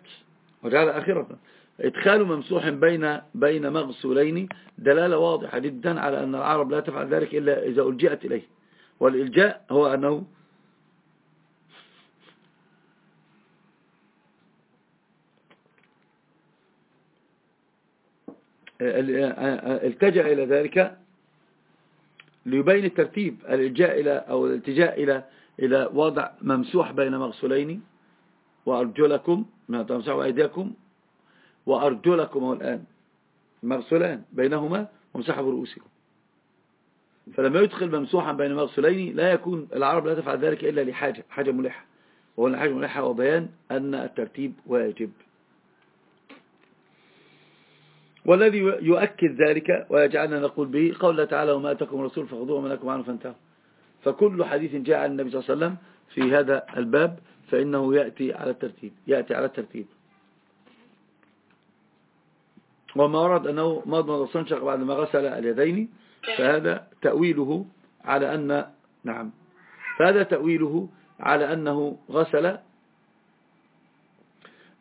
[SPEAKER 1] وجعل آخرة. إدخال ممسوح بين بين مغسولين. دلالة واضحة جدا على أن العرب لا تفعل ذلك إلا إذا ألجأت إليه. والإلجاء هو أنه التجأ إلى ذلك ليبين الترتيب. الإلجاء إلى أو الالتجاء إلى إلى وضع ممسوح بين مغسولين وأرجلكم تمسحوا أيديكم وأرجلكم الآن مغسولان بينهما ومسحوا برؤوسكم. فلما يدخل ممسوحا بين مغسولين لا يكون العرب لا تفعل ذلك إلا لحاجة حاجة ملحة. وهنا حاجة ملحة وبيان أن الترتيب واجب. والذي يؤكد ذلك ويجعلنا نقول به قول تعالى وما أتكم رسول فخذوه وما لكم عنه فانتهوا. فكل حديث جاء عن النبي صلى الله عليه وسلم في هذا الباب فإنه يأتي على الترتيب يأتي على الترتيب. وما ورد أنه مضمض واستنشق بعد ما غسل اليدين فهذا تأويله على أن نعم. فهذا تأويله على أنه غسل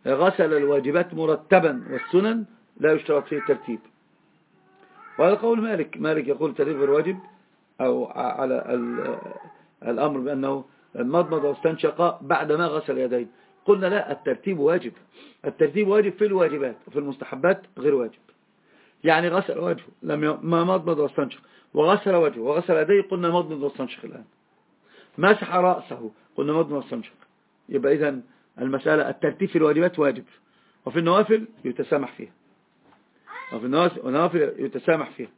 [SPEAKER 1] غسل الواجبات مرتبا والسنن لا يشترط فيه الترتيب. وهذا قول مالك مالك يقول ترتيب الواجب أو على الأمر بأنه مضمض واستنشق بعدما غسل يديه قلنا لا الترتيب واجب. الترتيب واجب في الواجبات وفي المستحبات غير واجب. يعني غسل وجهه لم ما مضمض واستنشق. وغسل وجهه وغسل يديه قلنا مضمض واستنشق الآن. مسح رأسه قلنا مضمض واستنشق. يبقى إذا المسألة الترتيب في الواجبات واجب. وفي النوافل يتسامح فيها. وفي النوافل يتسامح فيها.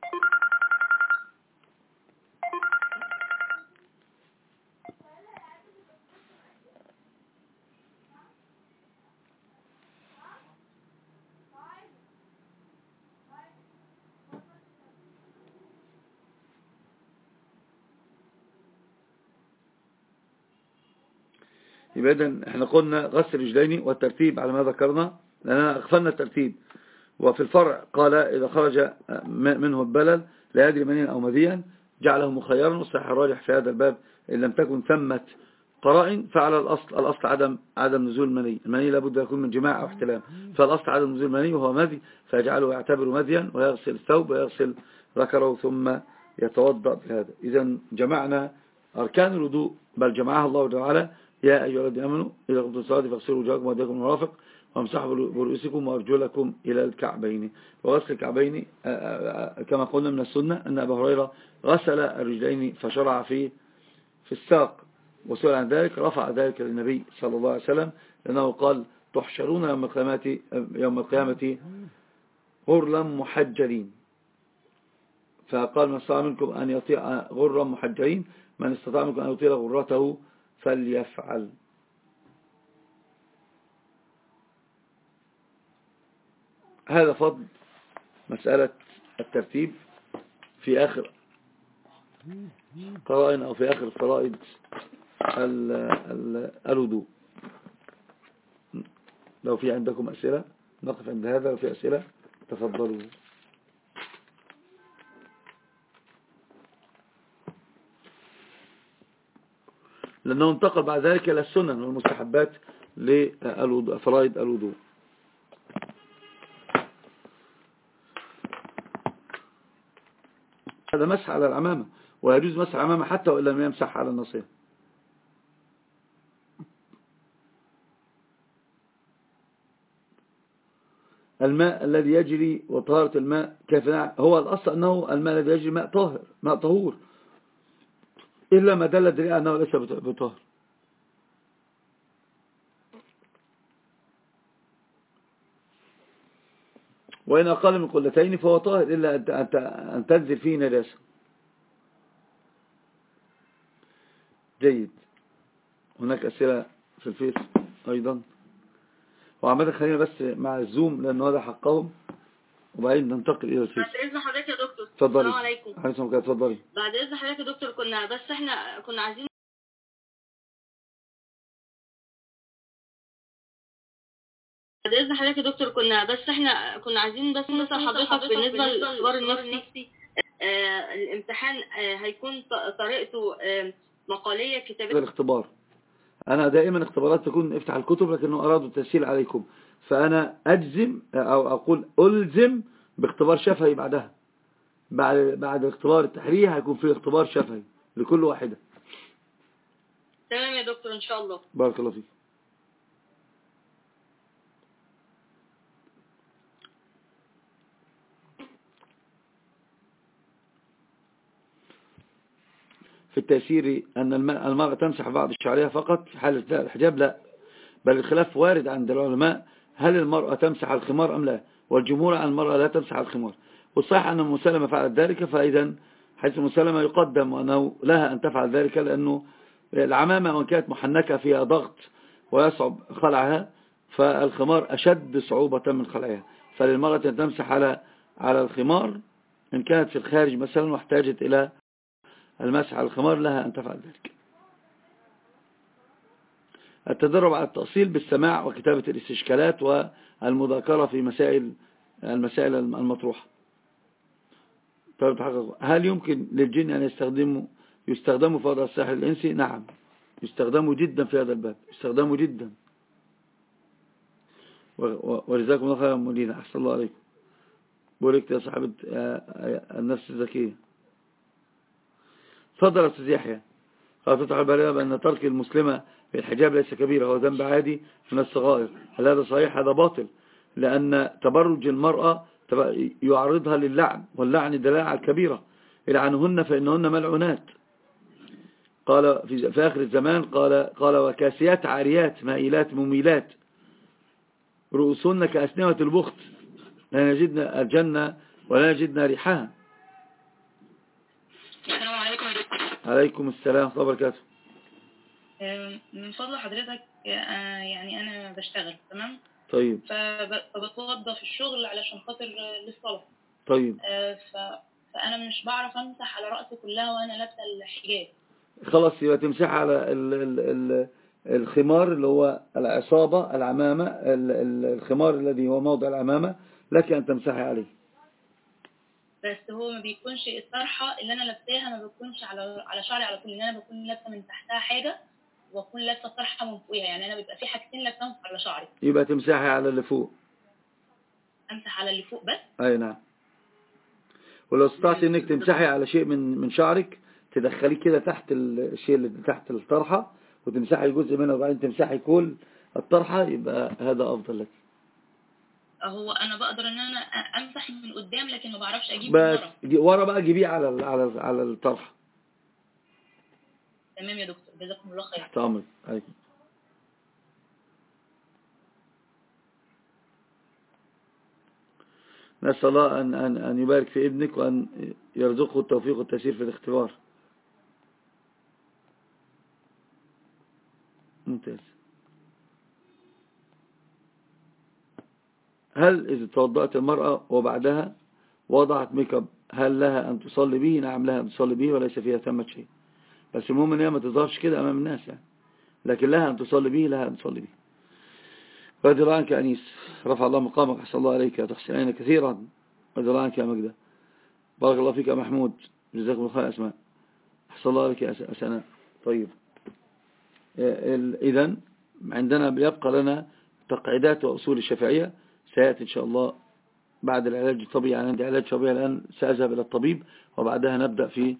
[SPEAKER 1] يبقى إذن إحنا قلنا غسل رجلين والترتيب على ما ذكرنا لأننا أغفلنا الترتيب. وفي الفرع قال إذا خرج منه البلل لا يدري منين أو مذيا جعله مخيرا والصحيح الراجح في هذا الباب إن لم تكن ثمة قرائن فعلى الأصل الأصل عدم عدم نزول المني. المني لابد يكون من جماع أو احتلام. فالأصل عدم نزول المني وهو مذي فيجعله يعتبر مذيا ويغسل الثوب ويغسل ذكره ثم يتوضأ بهذا. إذا جمعنا أركان الوضوء بل جمعها الله تعالى يا أيها الذين آمنوا إذا قمتم الصلاة فاغسلوا وجوهكم وأيديكم المرافق وامسحوا برؤوسكم وأرجلكم إلى الكعبين. وغسل الكعبين كما قلنا من السنة أن أبا هريرة غسل الرجلين فشرع في في الساق وسئل عن ذلك رفع ذلك للنبي صلى الله عليه وسلم لأنه قال تحشرون يوم القيامة يوم القيامة غرلا محجلين. فقال من استطاع منكم أن يطيع غرا محجلين؟ من استطاع منكم أن يطيع غرته فليفعل. هذا فضل مسألة الترتيب في آخر قرائن أو في آخر فرائد الوضوء. لو في عندكم أسئلة نقف عند هذا وفي أسئلة تفضلوا. لأنه انتقل بعد ذلك إلى السنن والمستحبات لفرائد الوضوء. هذا مسح على العمامة ويجوز مسح العمامة حتى وإن لم يمسح على النصير الماء الذي يجري وطهارة الماء كيف هو الأصل أنه الماء الذي يجري ماء طاهر ماء طهور. إلا ما دل الدليل أنه ليس بطهر. وإن أقل من قلتين فهو طاهر إلا أن تنزل فيه نجاسة جيد. هناك أسئلة في الفيس أيضا. وعمدا خلينا بس مع الزوم لأنه هذا حقهم. وبعدين ننتقل إلى الفيس
[SPEAKER 2] بعد إذن حضرتك يا دكتور.
[SPEAKER 1] اتفضلي.
[SPEAKER 2] السلام عليكم.
[SPEAKER 1] عليكم اتفضلي
[SPEAKER 2] بعد إذن حضرتك يا دكتور كنا بس إحنا كنا عايزين بعد إذن حضرتك يا دكتور كنا بس إحنا كنا عايزين بس نسأل حضرتك بالنسبة للاختبار النفسي آه الامتحان آه هيكون طريقته آه مقالية كتابيه
[SPEAKER 1] الاختبار. أنا دائما اختبارات تكون افتح الكتب لكنه أرادوا التسهيل عليكم. فأنا أجزم أو أقول ألزم باختبار شفهي بعدها. بعد بعد اختبار التحرير هيكون في اختبار شفهي لكل واحدة.
[SPEAKER 2] تمام يا دكتور إن شاء الله.
[SPEAKER 1] بارك الله فيك. في التأثير أن المرأة تمسح بعض الشعرية فقط في حالة الحجاب لا. بل الخلاف وارد عند العلماء هل المرأة تمسح الخمار أم لا؟ والجمهور عن المرأة لا تمسح الخمار. والصحيح أن مسلمة فعلت ذلك فإذا حيث مسلمة يقدم أنه لها أن تفعل ذلك لأنه العمامة وإن كانت محنكة فيها ضغط ويصعب خلعها فالخمار أشد صعوبة من خلعها. فللمرأة أن تمسح على على الخمار إن كانت في الخارج مثلا واحتاجت إلى المسح على الخمار لها أن تفعل ذلك. التدرب على التأصيل بالسماع وكتابة الاستشكالات والمذاكرة في مسائل المسائل المطروحة. هل يمكن للجن أن يستخدموا يستخدموا في هذا الساحر الإنسي؟ نعم. يستخدموا جدا في هذا الباب. يستخدموا جدا. ولذلك الله خيرا مولينا أحسن الله عليكم. بوركت يا صاحبة النفس الذكية. تفضل أستاذ يحيى. قال فتح البالغة بأن ترك المسلمة الحجاب ليس كبير هو ذنب عادي من الصغائر. هل هذا صحيح؟ هذا باطل لأن تبرج المرأة يعرضها للعن واللعن دلاعة كبيرة. العنهن فإنهن ملعونات قال في, في آخر الزمان قال, قال وكاسيات عاريات مائلات مميلات. رؤوسهن كأسنوة البخت. لا نجدنا الجنة ولا نجدنا ريحها.
[SPEAKER 3] السلام عليكم.
[SPEAKER 1] عليكم السلام ورحمة الله وبركاته.
[SPEAKER 3] من فضل حضرتك آه، يعني أنا بشتغل تمام؟
[SPEAKER 1] طيب.
[SPEAKER 3] فب- فبتوضى في الشغل علشان خاطر آه، للصلاة.
[SPEAKER 1] طيب.
[SPEAKER 3] آه، ف- فأنا مش بعرف أمسح على رأسي كلها وأنا لابسة الحجاب.
[SPEAKER 1] خلاص يبقى تمسح على ال ال ال الخمار اللي هو العصابة العمامة ال- ال- الخمار الذي هو موضع العمامة لك أن تمسحي عليه.
[SPEAKER 3] بس هو ما بيكونش الطرحة اللي أنا لابساها ما بتكونش على على شعري على طول إن أنا بكون لابسة من تحتها حاجة وأكون لابسة الطرحة من فوقها يعني أنا بيبقى في حاجتين لابساهم على شعري.
[SPEAKER 1] يبقى تمسحي على اللي فوق.
[SPEAKER 3] أمسح على اللي فوق بس؟
[SPEAKER 1] أي نعم. ولو استطعت إنك تمسحي على شيء من من شعرك تدخليه كده تحت الشيء اللي تحت الطرحة وتمسحي جزء منه وبعدين تمسحي كل الطرحة يبقى هذا أفضل لك.
[SPEAKER 3] هو أنا بقدر إن أنا أمسح من قدام لكن ما بعرفش أجيب من
[SPEAKER 1] بس
[SPEAKER 3] ورا.
[SPEAKER 1] ورا بقى جيبيه على ال- على ال- على الطرحة.
[SPEAKER 3] تمام يا دكتور. جزاكم الله خير.
[SPEAKER 1] نسأل الله أن, أن, أن يبارك في ابنك وأن يرزقه التوفيق والتيسير في الاختبار. ممتاز. هل إذا توضأت المرأة وبعدها وضعت ميك أب هل لها أن تصلي به؟ نعم لها أن تصلي به وليس فيها ثمة شيء. بس المهم إن هي ما تظهرش كده أمام الناس يعني. لكن لها أن تصلي به لها أن تصلي به. الله عنك أنيس. رفع الله مقامك أحسن الله عليك تحسنين كثيرا. رضي الله عنك يا مجدة. بارك الله فيك يا محمود. جزاكم الله خير أسماء. أحسن الله عليك يا أسناء. طيب. إذن عندنا بيبقى لنا تقعيدات وأصول الشافعية. سيأتي إن شاء الله بعد العلاج الطبيعي. يعني عندي علاج طبيعي الآن سأذهب إلى الطبيب وبعدها نبدأ في